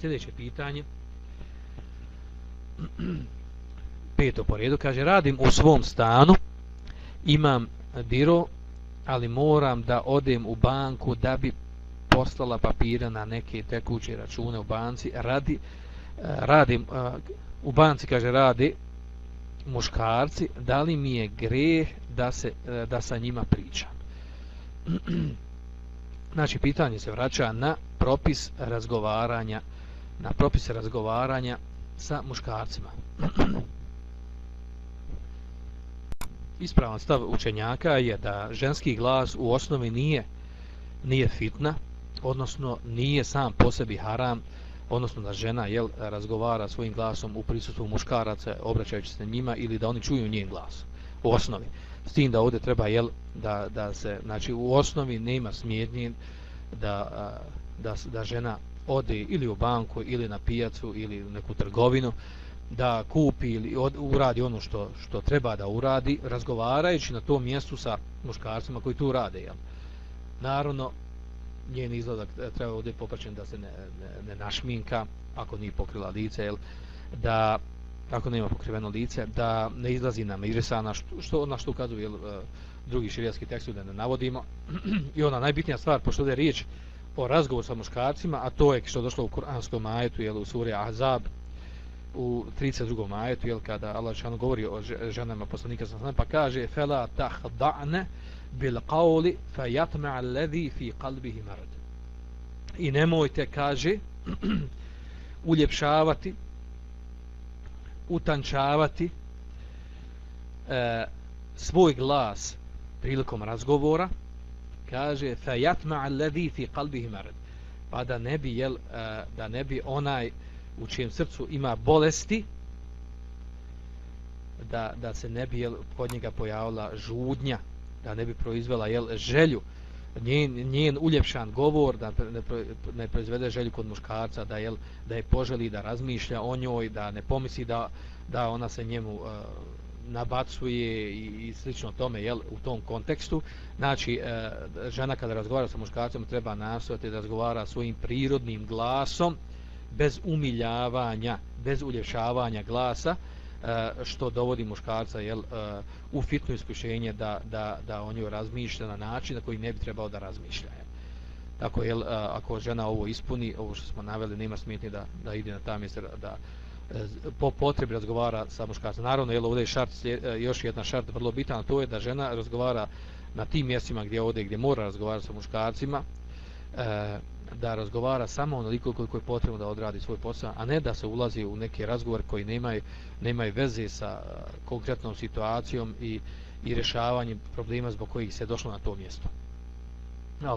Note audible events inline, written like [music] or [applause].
sljedeće pitanje. [clears throat] Peto po redu kaže radim u svom stanu imam biro ali moram da odem u banku da bi poslala papira na neke tekuće račune u banci. Radi eh, radim eh, u banci kaže radi muškarci. Da li mi je greh da se eh, da sa njima pričam? [clears throat] Znači pitanje se vraća na propis razgovaranja na propise razgovaranja sa muškarcima. Ispravan stav učenjaka je da ženski glas u osnovi nije nije fitna odnosno nije sam po sebi haram odnosno da žena jel, razgovara svojim glasom u prisutstvu muškaraca obraćajući se njima ili da oni čuju njen glas u osnovi. S tim da ovdje treba jel, da, da se znači u osnovi nema smjetnje da, da, da žena ode ili u banku ili na pijacu ili u neku trgovinu da kupi ili od, uradi ono što, što treba da uradi razgovarajući na tom mjestu sa muškarcima koji tu rade jel. naravno njen izgledak e, treba ovdje popraćen da se ne, ne, ne našminka ako nije pokrila lice jel, da ako nema pokriveno lice da ne izlazi na mirisana što, što, na što ukazuju jel, e, drugi širijski tekst da ne navodimo [clears throat] i ona najbitnija stvar pošto je riječ o razgovoru sa muškarcima a to je što je došlo u kuranskom ajetu jel, u suri Ahzab u 32. ajetu jel, kada Allah šano govori o ženama poslanika sa pa kaže فَلَا tahda'ne bil فَيَطْمَعَ الَّذِي فِي قَلْبِهِ fi i nemojte kaže [clears throat] uljepšavati utančavati e, svoj glas prilikom razgovora kaže fa yatma alladhi fi qalbihi marad. Pa da ne bi jel, e, da ne bi onaj u čijem srcu ima bolesti da, da se ne bi jel, kod njega pojavila žudnja da ne bi proizvela jel, želju. Njen, njen uljepšan govor da ne, ne proizvede želju kod muškarca da, jel, da je poželi da razmišlja o njoj da ne pomisli da, da ona se njemu uh, nabacuje i, i slično tome jel, u tom kontekstu znači e, žena kada razgovara sa muškarcem treba nastojati da razgovara svojim prirodnim glasom bez umiljavanja bez ulješavanja glasa E, što dovodi muškarca jel, e, u fitno iskušenje da, da, da o njoj razmišlja na način na koji ne bi trebao da razmišlja. Tako jel, e, ako žena ovo ispuni, ovo što smo naveli, nema smetnje da, da ide na ta mjesta, da po potrebi razgovara sa muškarcem. Naravno, jel, ovdje je šart, e, još jedna šart vrlo bitan, to je da žena razgovara na tim mjestima gdje ovdje, gdje mora razgovarati sa muškarcima, e, da razgovara samo onoliko koliko je potrebno da odradi svoj posao, a ne da se ulazi u neki razgovor koji nemaju, nemaju veze sa e, konkretnom situacijom i, i rješavanjem problema zbog kojih se došlo na to mjesto.